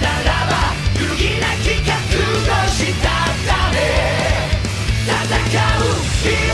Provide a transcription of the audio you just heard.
ならば揺るな企画したため戦う